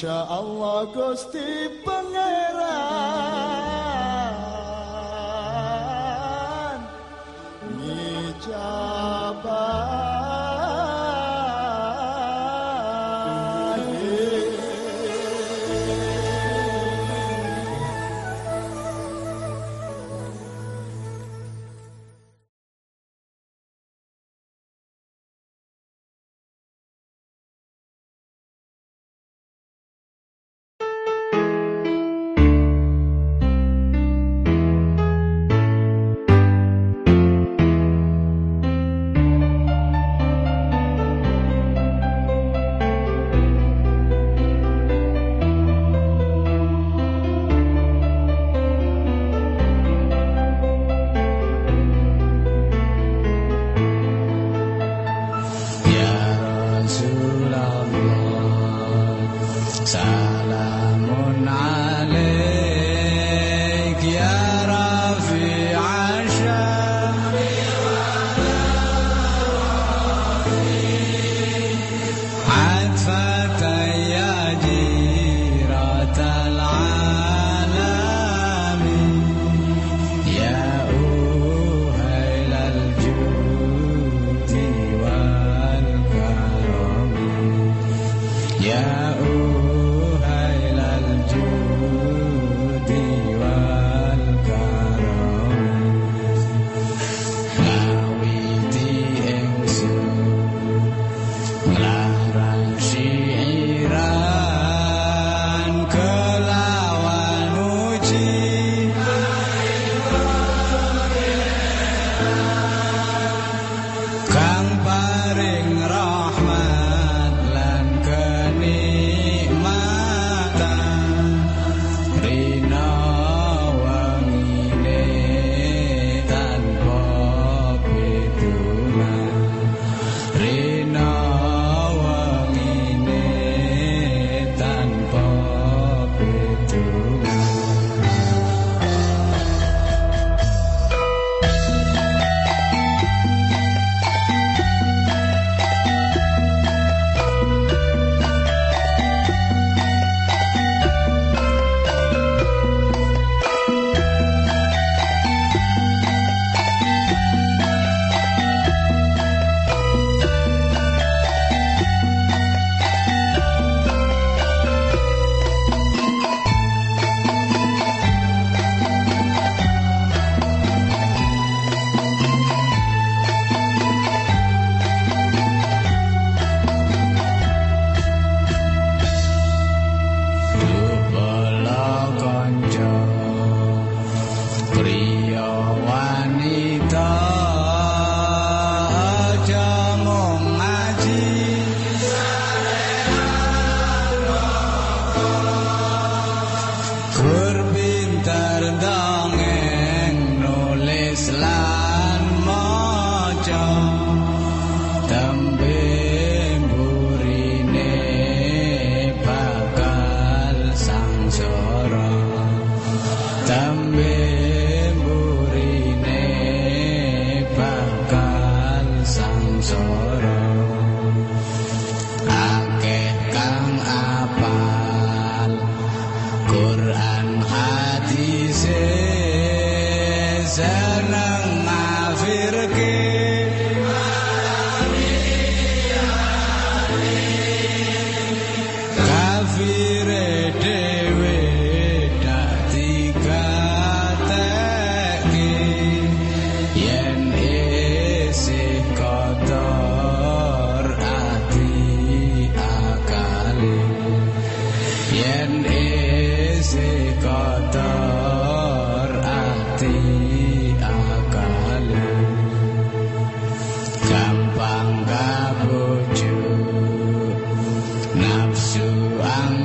Insya Allah Gusti Pengen.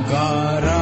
Omkara.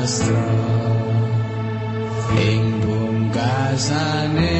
Palastra ing bungkasane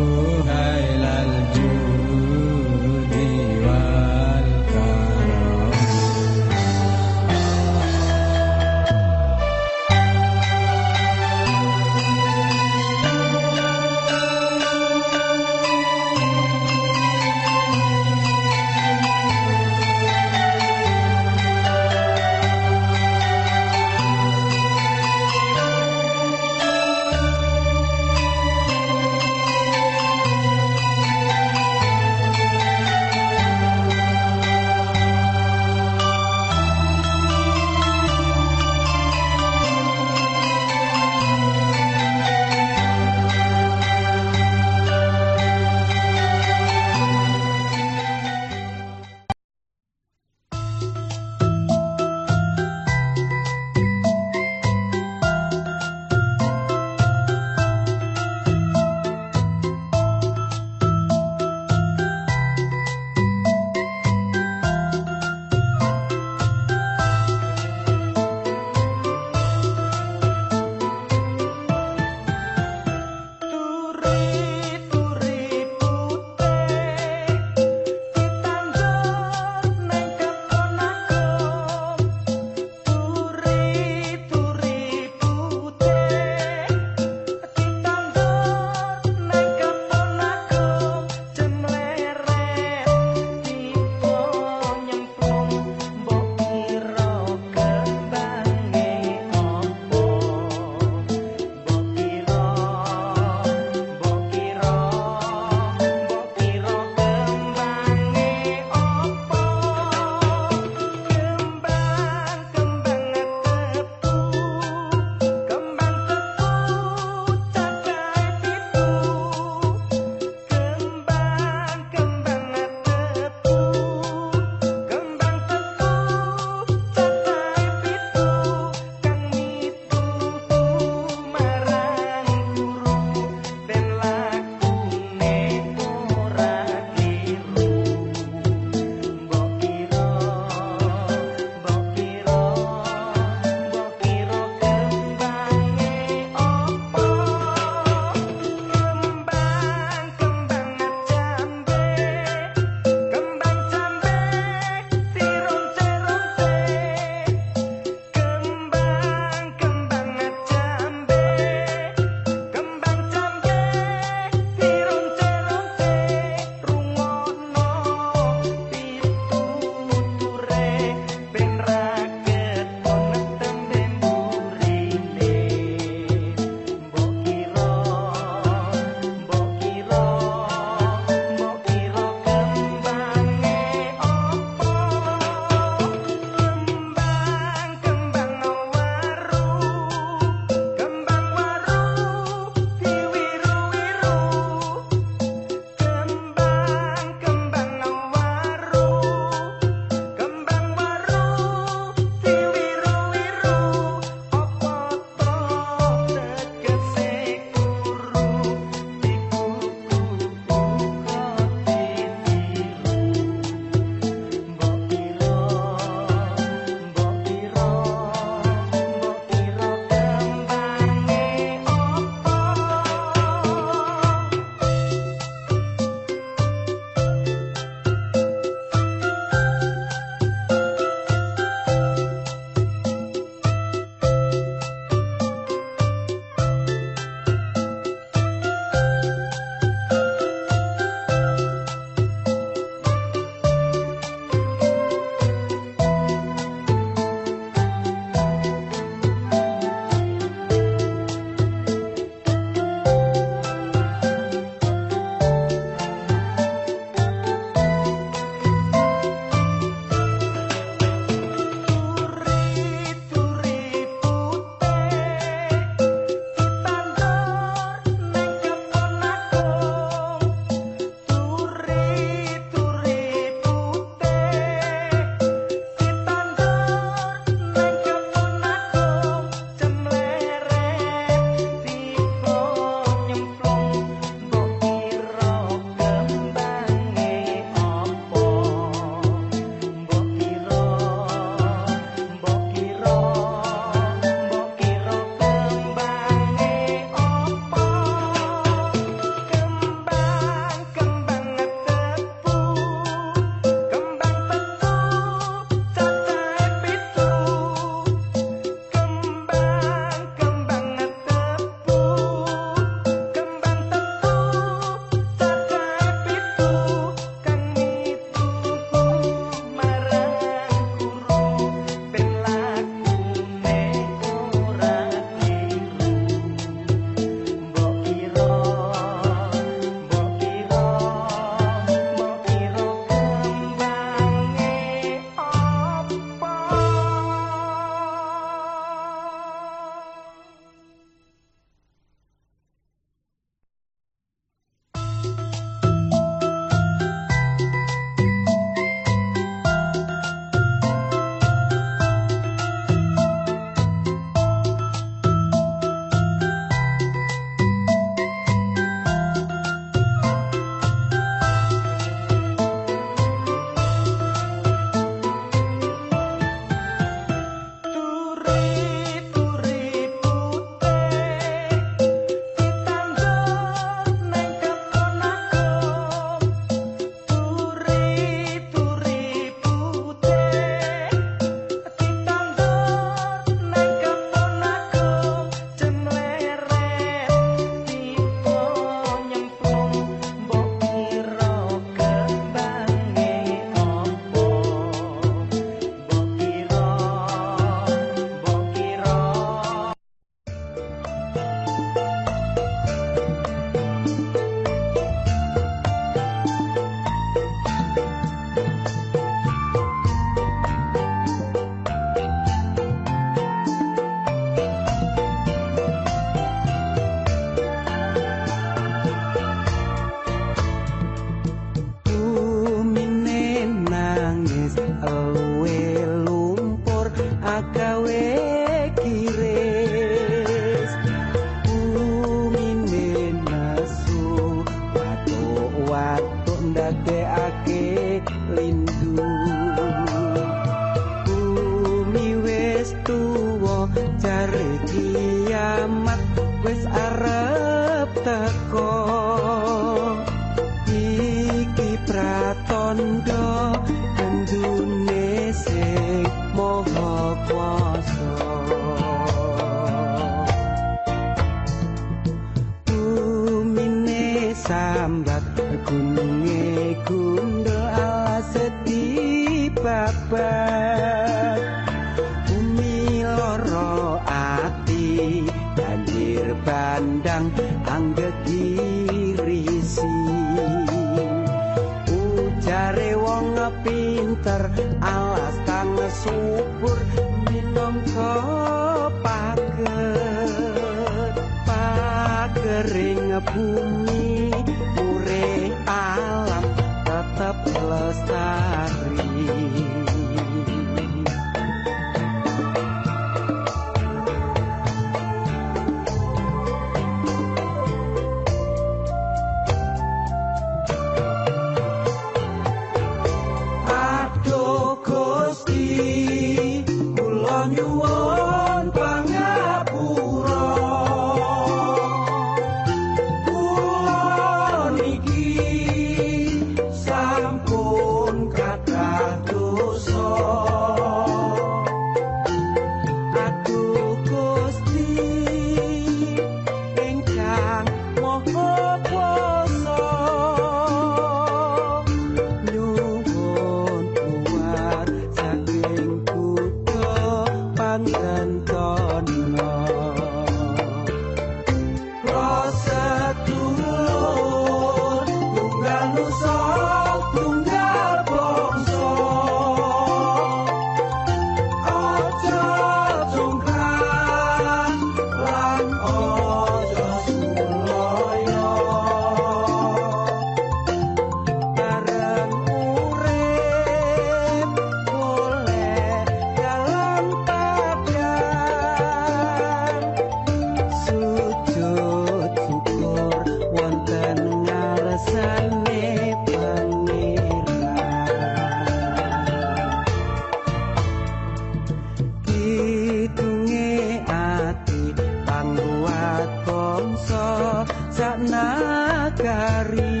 saknagari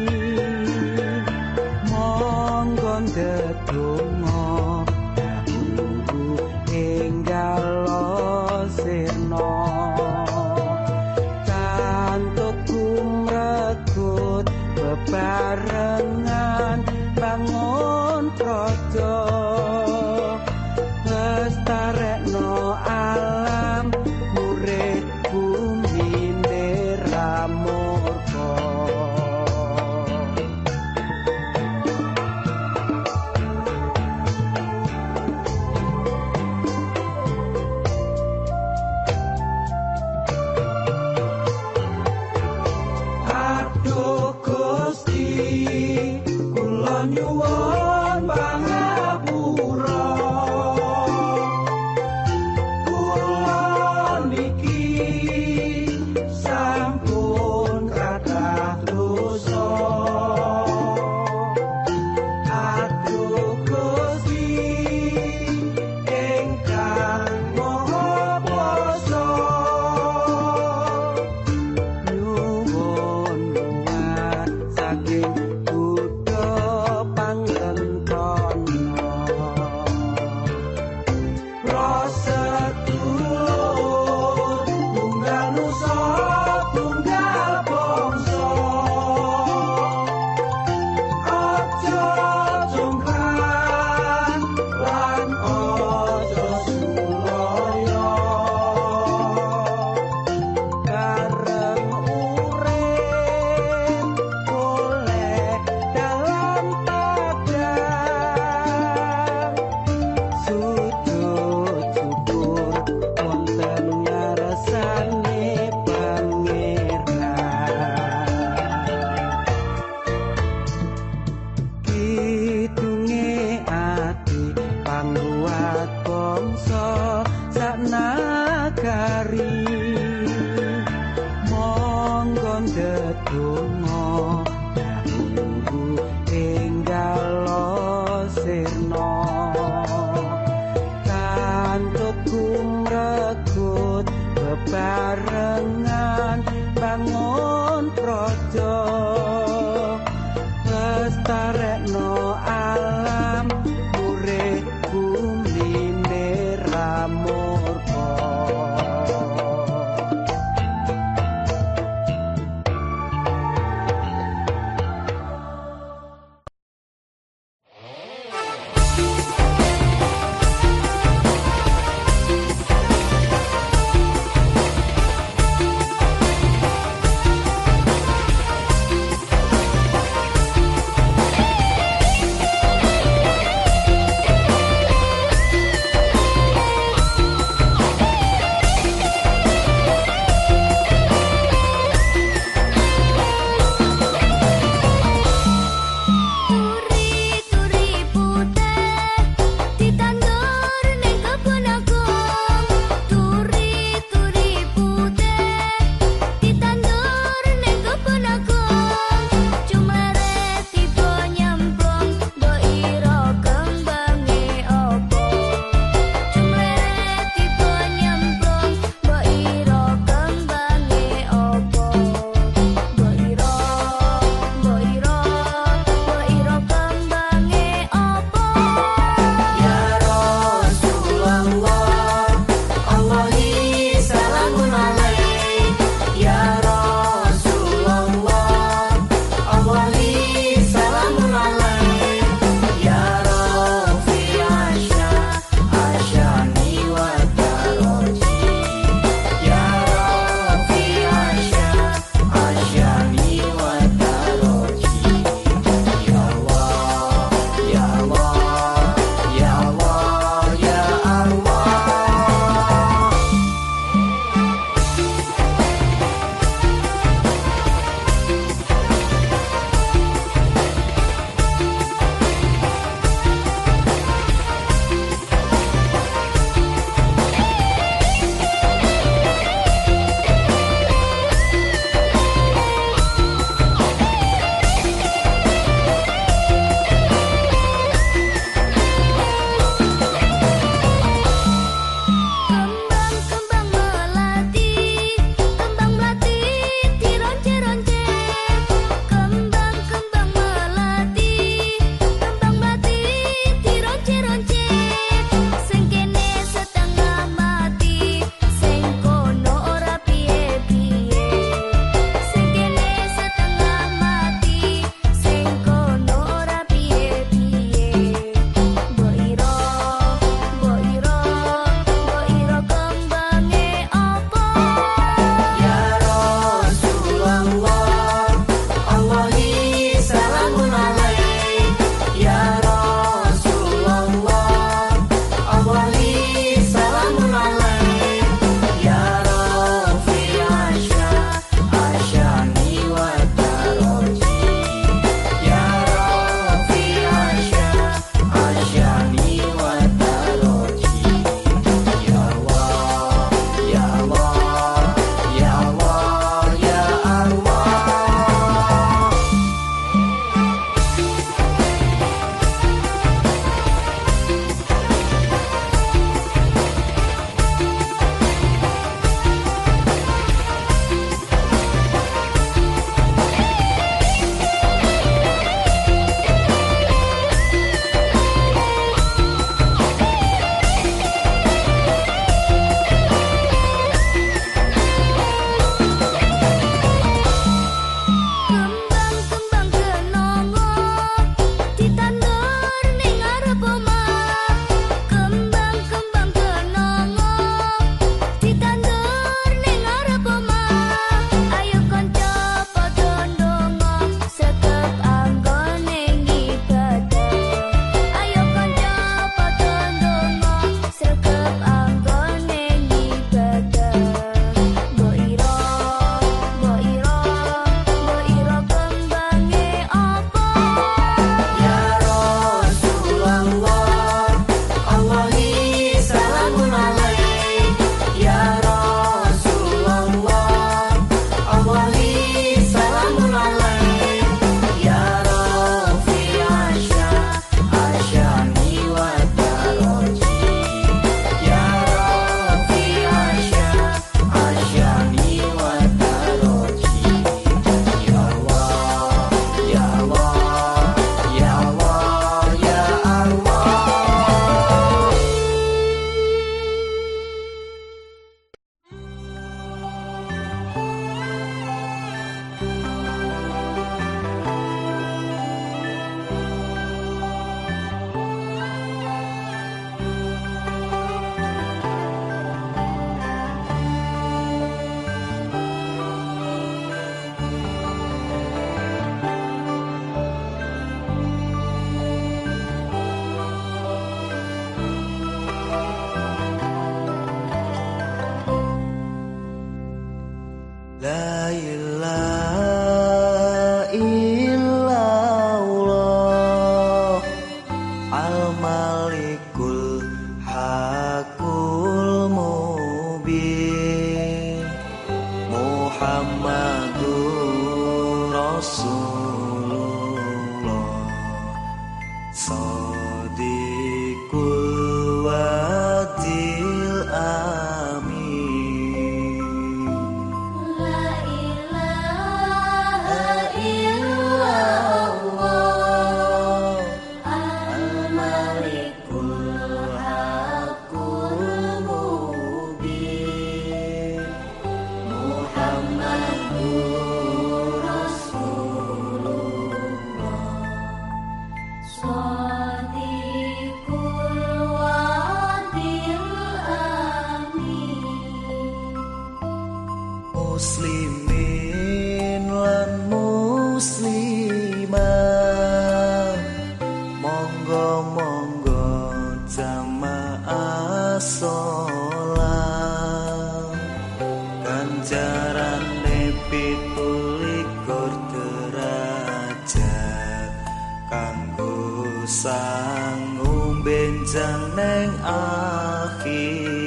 sang umben jeneng akhir.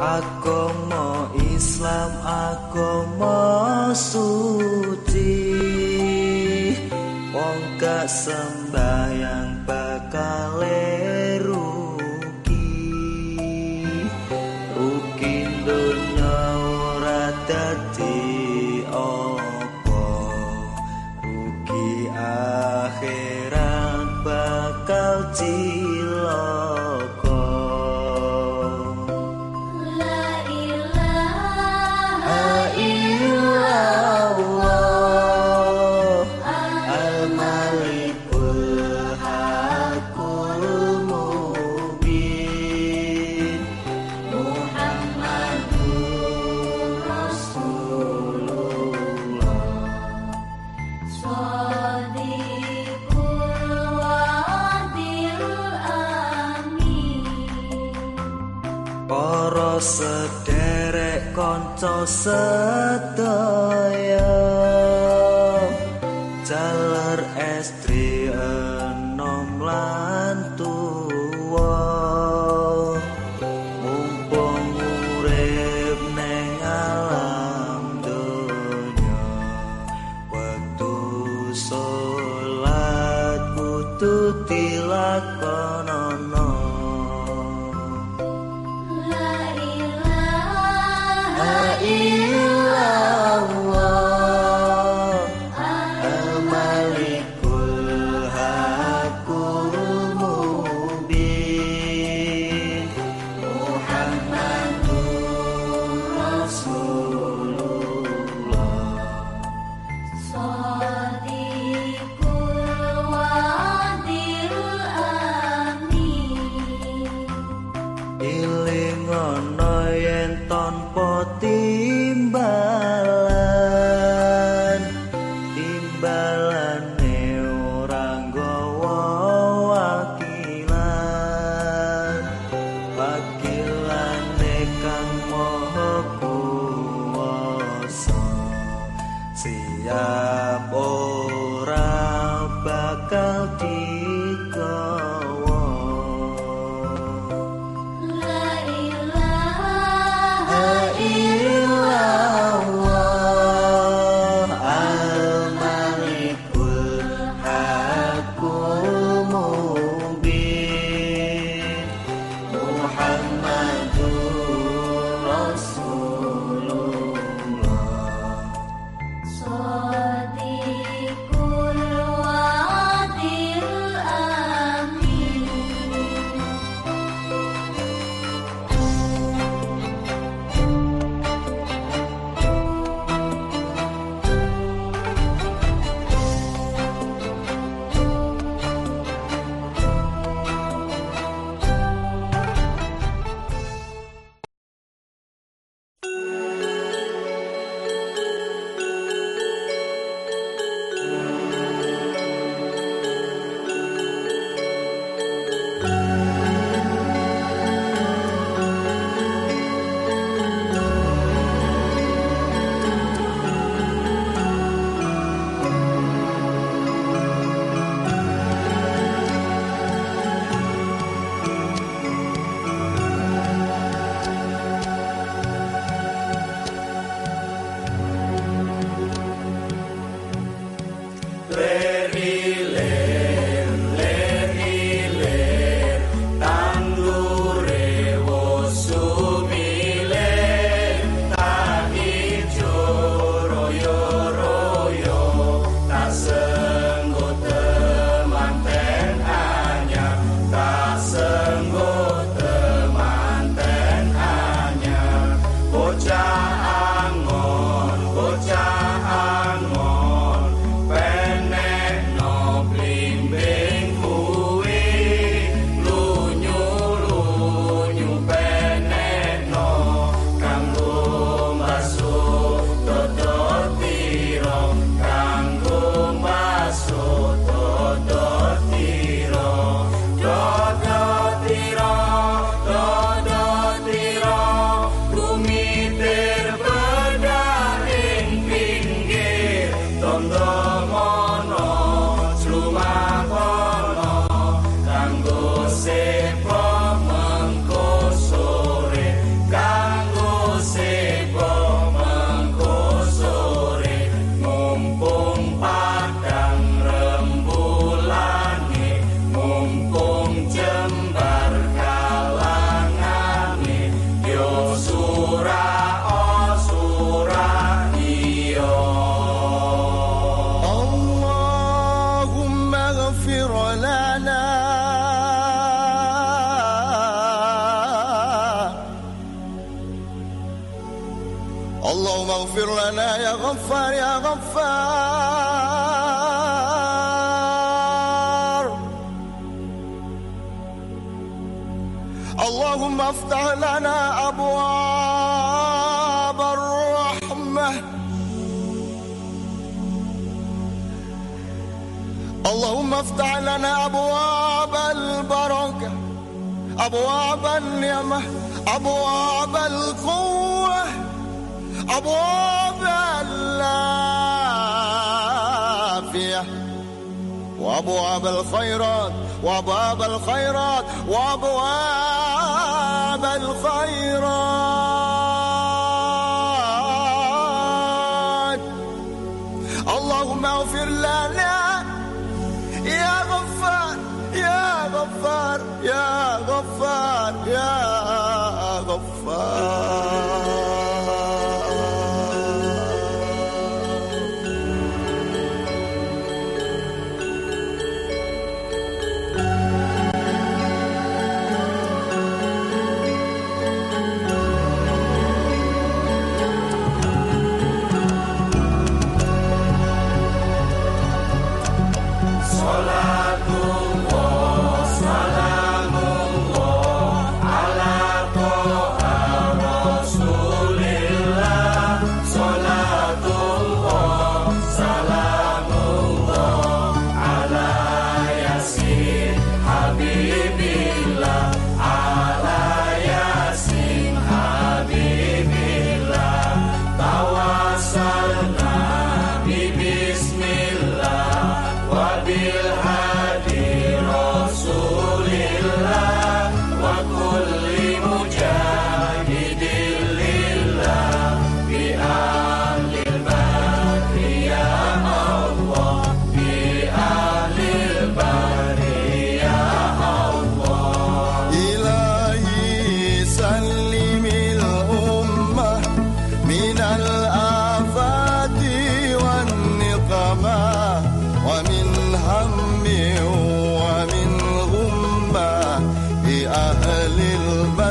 agama Islam agama suci. Wong gak sembahyang bakal 高山。وافتح لنا أبواب البركة أبواب النعمة أبواب القوة أبواب العافية وأبواب الخيرات وأبواب الخيرات وأبواب الخيرات. يا غفار يا غفار يا غفار يا غفار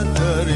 matter